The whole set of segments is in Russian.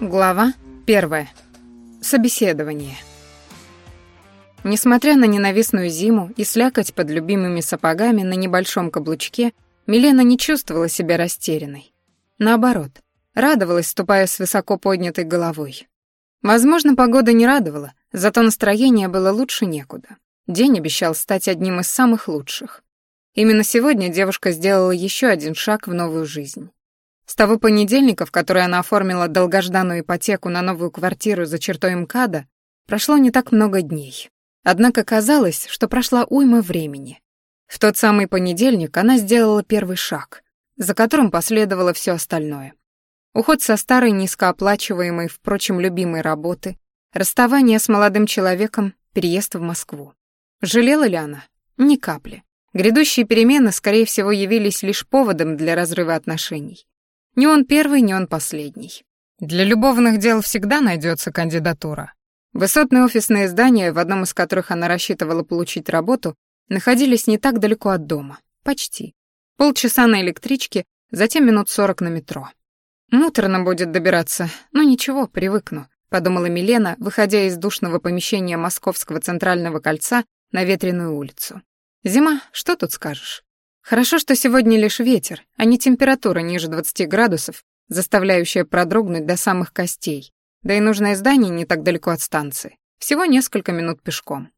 Глава первая. Собеседование. Несмотря на ненавистную зиму и слякоть под любимыми сапогами на небольшом каблучке, Милена не чувствовала себя растерянной. Наоборот, радовалась, ступая с высоко поднятой головой. Возможно, погода не радовала, зато настроение было лучше некуда. День обещал стать одним из самых лучших. Именно сегодня девушка сделала еще один шаг в новую жизнь. С того понедельника, в который она оформила долгожданную ипотеку на новую квартиру за чертой МКАДа, прошло не так много дней. Однако казалось, что прошла уйма времени. В тот самый понедельник она сделала первый шаг, за которым последовало все остальное. Уход со старой низкооплачиваемой, впрочем, любимой работы, расставание с молодым человеком, переезд в Москву. Жалела ли она? Ни капли. Грядущие перемены, скорее всего, явились лишь поводом для разрыва отношений. Не он первый, не он последний. Для любовных дел всегда найдется кандидатура. Высотные офисные здания, в одном из которых она рассчитывала получить работу, находились не так далеко от дома. Почти. Полчаса на электричке, затем минут сорок на метро. Муторно будет добираться, но ничего, привыкну, подумала Милена, выходя из душного помещения Московского центрального кольца на ветреную улицу. Зима, что тут скажешь? Хорошо, что сегодня лишь ветер, а не температура ниже 20 градусов, заставляющая продрогнуть до самых костей. Да и нужное здание не так далеко от станции. Всего несколько минут пешком.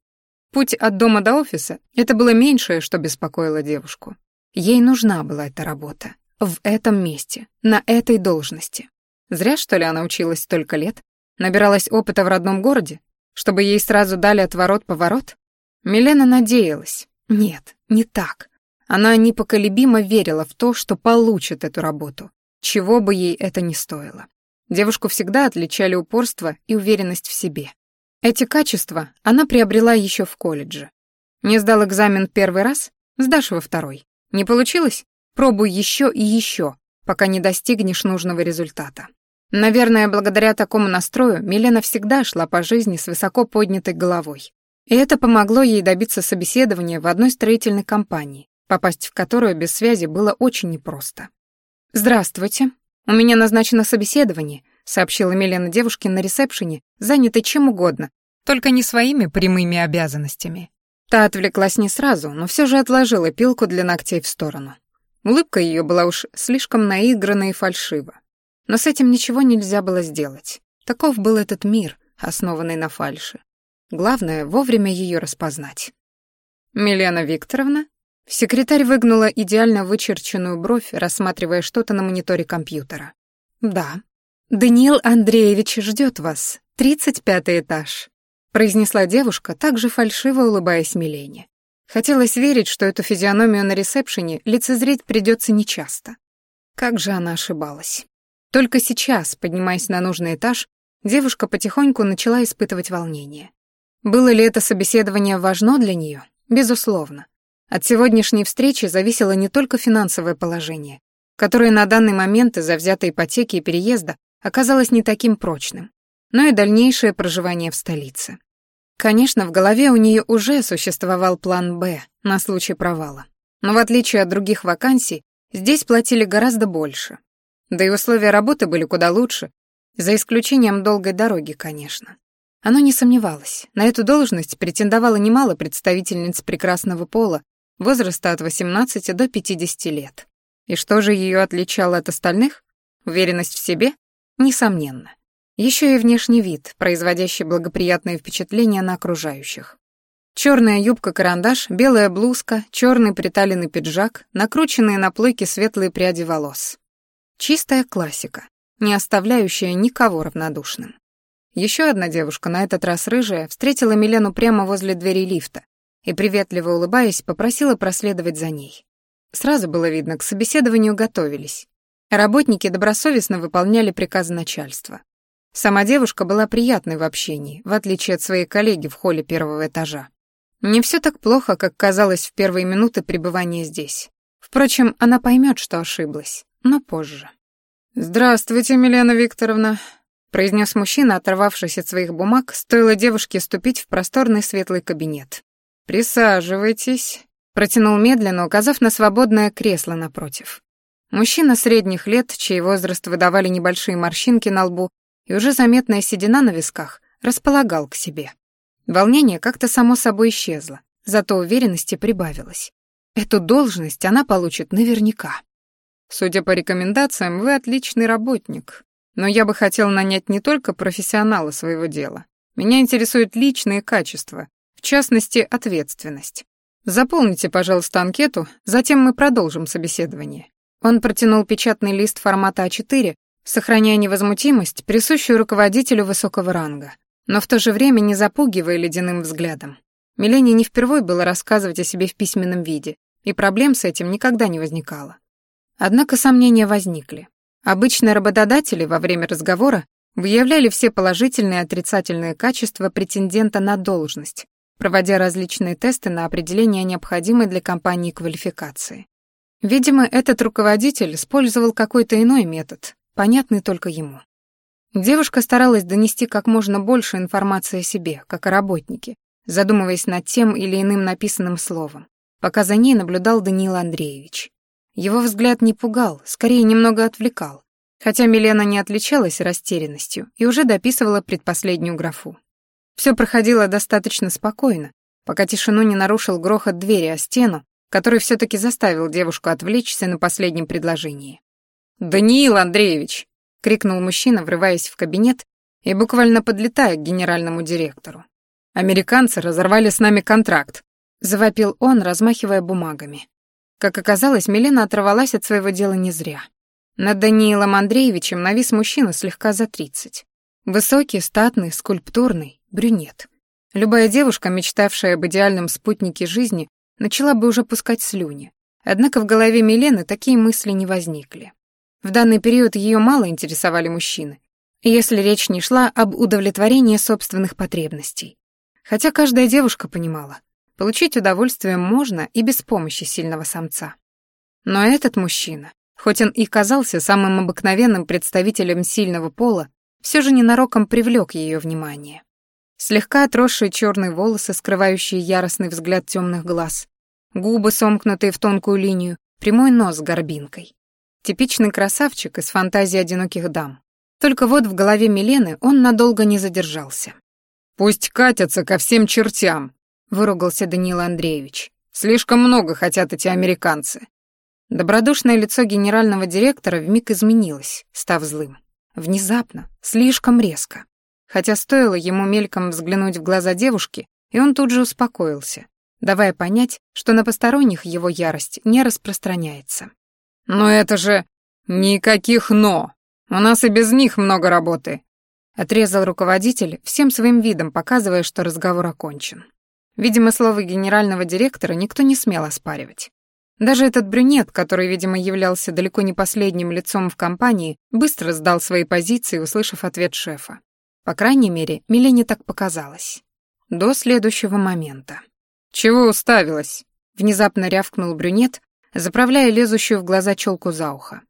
Путь от дома до офиса — это было меньшее, что беспокоило девушку. Ей нужна была эта работа. В этом месте, на этой должности. Зря, что ли, она училась столько лет? Набиралась опыта в родном городе? Чтобы ей сразу дали отворот-поворот? Милена надеялась. Нет, не так. Она непоколебимо верила в то, что получит эту работу, чего бы ей это ни стоило. Девушку всегда отличали упорство и уверенность в себе. Эти качества она приобрела еще в колледже. Не сдал экзамен первый раз, сдашь во второй. Не получилось? Пробуй еще и еще, пока не достигнешь нужного результата. Наверное, благодаря такому настрою Милена всегда шла по жизни с высоко поднятой головой. И это помогло ей добиться собеседования в одной строительной компании, попасть в которую без связи было очень непросто. «Здравствуйте. У меня назначено собеседование», сообщила Милена девушке на ресепшене, занятой чем угодно, только не своими прямыми обязанностями. Та отвлеклась не сразу, но все же отложила пилку для ногтей в сторону. Улыбка ее была уж слишком наиграна и фальшива. Но с этим ничего нельзя было сделать. Таков был этот мир, основанный на фальши. Главное — вовремя ее распознать. «Милена Викторовна?» Секретарь выгнула идеально вычерченную бровь, рассматривая что-то на мониторе компьютера. «Да. Даниил Андреевич ждет вас. Тридцать пятый этаж», — произнесла девушка, также фальшиво улыбаясь Милене. Хотелось верить, что эту физиономию на ресепшене лицезреть придется нечасто. Как же она ошибалась. Только сейчас, поднимаясь на нужный этаж, девушка потихоньку начала испытывать волнение. Было ли это собеседование важно для нее? Безусловно. От сегодняшней встречи зависело не только финансовое положение, которое на данный момент из-за взятой ипотеки и переезда оказалось не таким прочным, но и дальнейшее проживание в столице. Конечно, в голове у нее уже существовал план «Б» на случай провала. Но в отличие от других вакансий, здесь платили гораздо больше. Да и условия работы были куда лучше, за исключением долгой дороги, конечно. Оно не сомневалось. На эту должность претендовало немало представительниц прекрасного пола, возраста от 18 до 50 лет. И что же ее отличало от остальных? Уверенность в себе? Несомненно. Еще и внешний вид, производящий благоприятное впечатление на окружающих. Черная юбка-карандаш, белая блузка, черный приталенный пиджак, накрученные на плойке светлые пряди волос. Чистая классика, не оставляющая никого равнодушным. Еще одна девушка, на этот раз рыжая, встретила Милену прямо возле двери лифта, и, приветливо улыбаясь, попросила проследовать за ней. Сразу было видно, к собеседованию готовились. Работники добросовестно выполняли приказы начальства. Сама девушка была приятной в общении, в отличие от своей коллеги в холле первого этажа. Не все так плохо, как казалось в первые минуты пребывания здесь. Впрочем, она поймет, что ошиблась, но позже. «Здравствуйте, Милена Викторовна», — произнес мужчина, оторвавшись от своих бумаг, стоило девушке ступить в просторный светлый кабинет. «Присаживайтесь», — протянул медленно, указав на свободное кресло напротив. Мужчина средних лет, чей возраст выдавали небольшие морщинки на лбу, и уже заметная седина на висках располагал к себе. Волнение как-то само собой исчезло, зато уверенности прибавилось. Эту должность она получит наверняка. Судя по рекомендациям, вы отличный работник, но я бы хотел нанять не только профессионала своего дела. Меня интересуют личные качества, в частности, ответственность. Заполните, пожалуйста, анкету, затем мы продолжим собеседование. Он протянул печатный лист формата А4, сохраняя невозмутимость, присущую руководителю высокого ранга, но в то же время не запугивая ледяным взглядом. Милене не впервой было рассказывать о себе в письменном виде, и проблем с этим никогда не возникало. Однако сомнения возникли. Обычно работодатели во время разговора выявляли все положительные и отрицательные качества претендента на должность, проводя различные тесты на определение необходимой для компании квалификации. Видимо, этот руководитель использовал какой-то иной метод, понятный только ему. Девушка старалась донести как можно больше информации о себе, как о работнике, задумываясь над тем или иным написанным словом, пока за ней наблюдал Даниил Андреевич. Его взгляд не пугал, скорее немного отвлекал, хотя Милена не отличалась растерянностью и уже дописывала предпоследнюю графу. Все проходило достаточно спокойно, пока тишину не нарушил грохот двери о стену, который все таки заставил девушку отвлечься на последнем предложении. «Даниил Андреевич!» — крикнул мужчина, врываясь в кабинет и буквально подлетая к генеральному директору. «Американцы разорвали с нами контракт», — завопил он, размахивая бумагами. Как оказалось, Милена оторвалась от своего дела не зря. Над Даниилом Андреевичем навис мужчина слегка за тридцать. Высокий, статный, скульптурный, брюнет. Любая девушка, мечтавшая об идеальном спутнике жизни, начала бы уже пускать слюни. Однако в голове Милены такие мысли не возникли. В данный период ее мало интересовали мужчины, если речь не шла об удовлетворении собственных потребностей. Хотя каждая девушка понимала, получить удовольствие можно и без помощи сильного самца. Но этот мужчина, хоть он и казался самым обыкновенным представителем сильного пола, все же ненароком привлек ее внимание. Слегка отросшие черные волосы, скрывающие яростный взгляд темных глаз, губы, сомкнутые в тонкую линию, прямой нос с горбинкой. Типичный красавчик из фантазии одиноких дам. Только вот в голове Милены он надолго не задержался. «Пусть катятся ко всем чертям», — выругался Даниил Андреевич. «Слишком много хотят эти американцы». Добродушное лицо генерального директора вмиг изменилось, став злым. Внезапно, слишком резко. Хотя стоило ему мельком взглянуть в глаза девушки, и он тут же успокоился, давая понять, что на посторонних его ярость не распространяется. «Но это же... никаких «но». У нас и без них много работы», — отрезал руководитель, всем своим видом показывая, что разговор окончен. Видимо, слово генерального директора никто не смел оспаривать. Даже этот брюнет, который, видимо, являлся далеко не последним лицом в компании, быстро сдал свои позиции, услышав ответ шефа. По крайней мере, Милене так показалось. До следующего момента. «Чего уставилась?» — внезапно рявкнул брюнет, заправляя лезущую в глаза челку за ухо.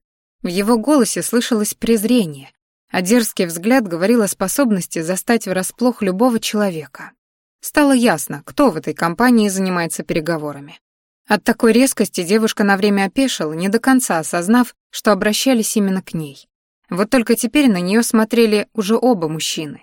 В его голосе слышалось презрение, а дерзкий взгляд говорил о способности застать врасплох любого человека. Стало ясно, кто в этой компании занимается переговорами. От такой резкости девушка на время опешила, не до конца осознав, что обращались именно к ней. Вот только теперь на нее смотрели уже оба мужчины.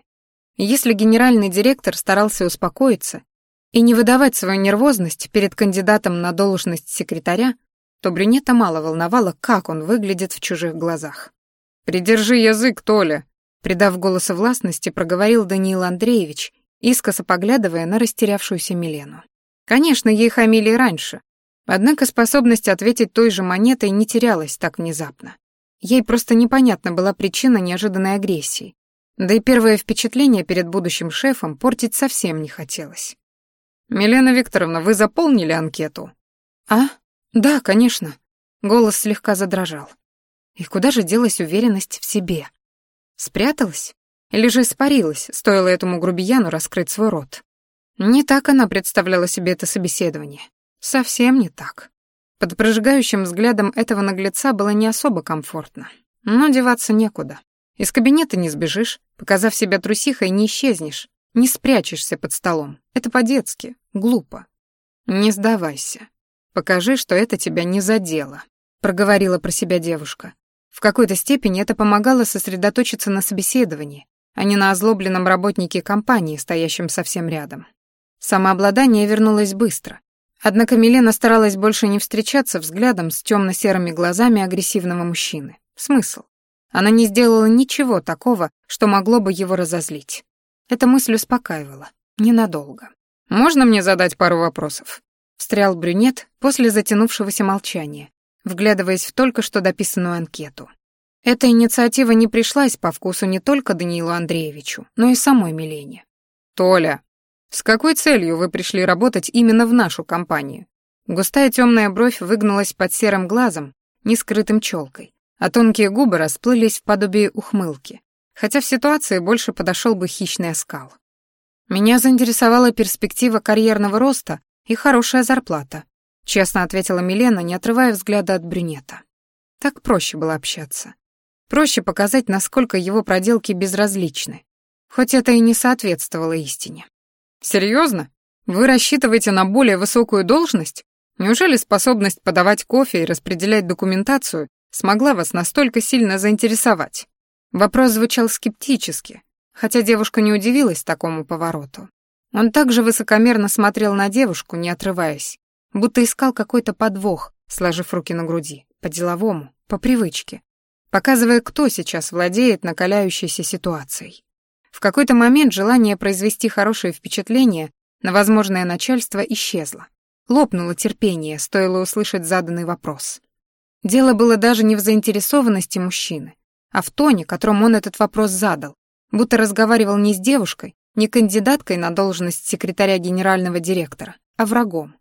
если генеральный директор старался успокоиться и не выдавать свою нервозность перед кандидатом на должность секретаря, то брюнета мало волновало, как он выглядит в чужих глазах. «Придержи язык, Толя!» Придав голосу властности, проговорил Даниил Андреевич, искоса поглядывая на растерявшуюся Милену. Конечно, ей хамили раньше, Однако способность ответить той же монетой не терялась так внезапно. Ей просто непонятна была причина неожиданной агрессии. Да и первое впечатление перед будущим шефом портить совсем не хотелось. «Милена Викторовна, вы заполнили анкету?» «А? Да, конечно». Голос слегка задрожал. И куда же делась уверенность в себе? Спряталась? Или же испарилась, стоило этому грубияну раскрыть свой рот? Не так она представляла себе это собеседование. Совсем не так. Под прожигающим взглядом этого наглеца было не особо комфортно. Но деваться некуда. Из кабинета не сбежишь, показав себя трусихой, не исчезнешь, не спрячешься под столом. Это по-детски, глупо. Не сдавайся. Покажи, что это тебя не задело, проговорила про себя девушка. В какой-то степени это помогало сосредоточиться на собеседовании, а не на озлобленном работнике компании, стоящем совсем рядом. Самообладание вернулось быстро. Однако Милена старалась больше не встречаться взглядом с темно-серыми глазами агрессивного мужчины. Смысл? Она не сделала ничего такого, что могло бы его разозлить. Эта мысль успокаивала. Ненадолго. «Можно мне задать пару вопросов?» Встрял брюнет после затянувшегося молчания, вглядываясь в только что дописанную анкету. Эта инициатива не пришлась по вкусу не только Даниилу Андреевичу, но и самой Милене. «Толя, с какой целью вы пришли работать именно в нашу компанию?» Густая темная бровь выгнулась под серым глазом, не скрытым челкой, а тонкие губы расплылись в подобие ухмылки, хотя в ситуации больше подошел бы хищный оскал. Меня заинтересовала перспектива карьерного роста и хорошая зарплата, честно ответила Милена, не отрывая взгляда от брюнета. Так проще было общаться. Проще показать, насколько его проделки безразличны, хоть это и не соответствовало истине. Серьезно? Вы рассчитываете на более высокую должность? Неужели способность подавать кофе и распределять документацию смогла вас настолько сильно заинтересовать? Вопрос звучал скептически, хотя девушка не удивилась такому повороту. Он также высокомерно смотрел на девушку, не отрываясь, будто искал какой-то подвох, сложив руки на груди, по-деловому, по привычке, показывая, кто сейчас владеет накаляющейся ситуацией. В какой-то момент желание произвести хорошее впечатление на возможное начальство исчезло. Лопнуло терпение, стоило услышать заданный вопрос. Дело было даже не в заинтересованности мужчины, а в тоне, которым он этот вопрос задал, будто разговаривал не с девушкой, не кандидаткой на должность секретаря генерального директора, а врагом.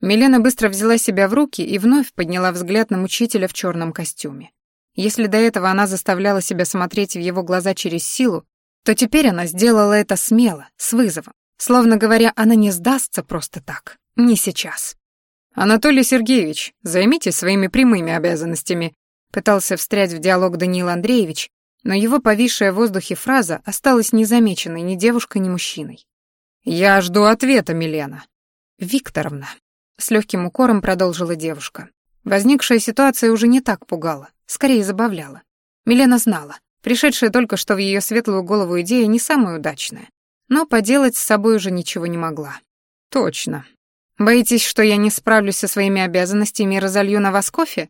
Милена быстро взяла себя в руки и вновь подняла взгляд на мучителя в черном костюме. Если до этого она заставляла себя смотреть в его глаза через силу, то теперь она сделала это смело, с вызовом, словно говоря, она не сдастся просто так, не сейчас. «Анатолий Сергеевич, займитесь своими прямыми обязанностями», пытался встрять в диалог Даниил Андреевич, но его повисшая в воздухе фраза осталась незамеченной ни девушкой, ни мужчиной. «Я жду ответа, Милена». «Викторовна», — с легким укором продолжила девушка. Возникшая ситуация уже не так пугала, скорее забавляла. Милена знала, пришедшая только что в ее светлую голову идея не самая удачная, но поделать с собой уже ничего не могла. «Точно. Боитесь, что я не справлюсь со своими обязанностями и разолью на вас кофе?»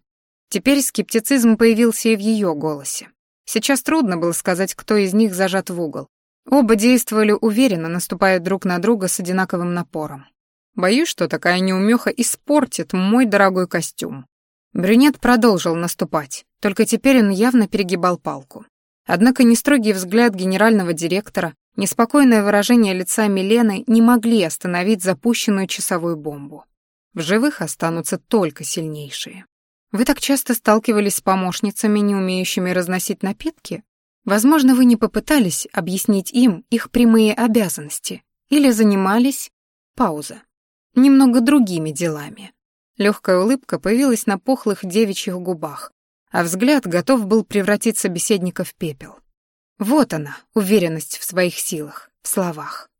Теперь скептицизм появился и в ее голосе. Сейчас трудно было сказать, кто из них зажат в угол. Оба действовали уверенно, наступая друг на друга с одинаковым напором. Боюсь, что такая неумеха испортит мой дорогой костюм. Брюнет продолжил наступать, только теперь он явно перегибал палку. Однако ни строгий взгляд генерального директора, ни спокойное выражение лица Милены не могли остановить запущенную часовую бомбу. В живых останутся только сильнейшие. Вы так часто сталкивались с помощницами, не умеющими разносить напитки? Возможно, вы не попытались объяснить им их прямые обязанности или занимались... Пауза. Немного другими делами. Легкая улыбка появилась на пухлых девичьих губах, а взгляд готов был превратить собеседника в пепел. Вот она, уверенность в своих силах, в словах.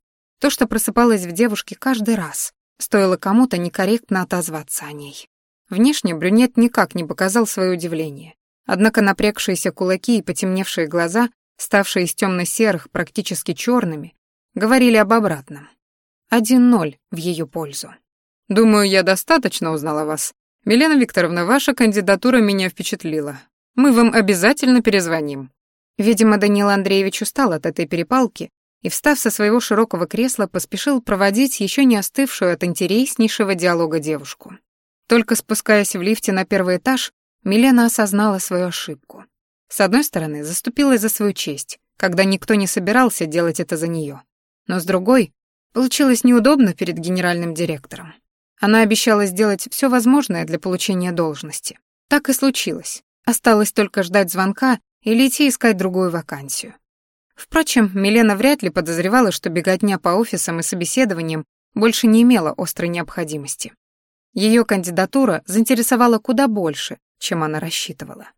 То, что просыпалось в девушке каждый раз, стоило кому-то некорректно отозваться о ней. Внешне брюнет никак не показал свое удивление. Однако напрягшиеся кулаки и потемневшие глаза, ставшие из темно-серых практически черными, говорили об обратном. Один ноль в ее пользу. «Думаю, я достаточно узнала вас. Милена Викторовна, ваша кандидатура меня впечатлила. Мы вам обязательно перезвоним». Видимо, Данил Андреевич устал от этой перепалки и, встав со своего широкого кресла, поспешил проводить еще не остывшую от интереснейшего диалога девушку. Только спускаясь в лифте на первый этаж, Милена осознала свою ошибку. С одной стороны, заступилась за свою честь, когда никто не собирался делать это за нее. Но с другой, получилось неудобно перед генеральным директором. Она обещала сделать все возможное для получения должности. Так и случилось. Осталось только ждать звонка или идти искать другую вакансию. Впрочем, Милена вряд ли подозревала, что беготня по офисам и собеседованиям больше не имела острой необходимости. Ее кандидатура заинтересовала куда больше, чем она рассчитывала.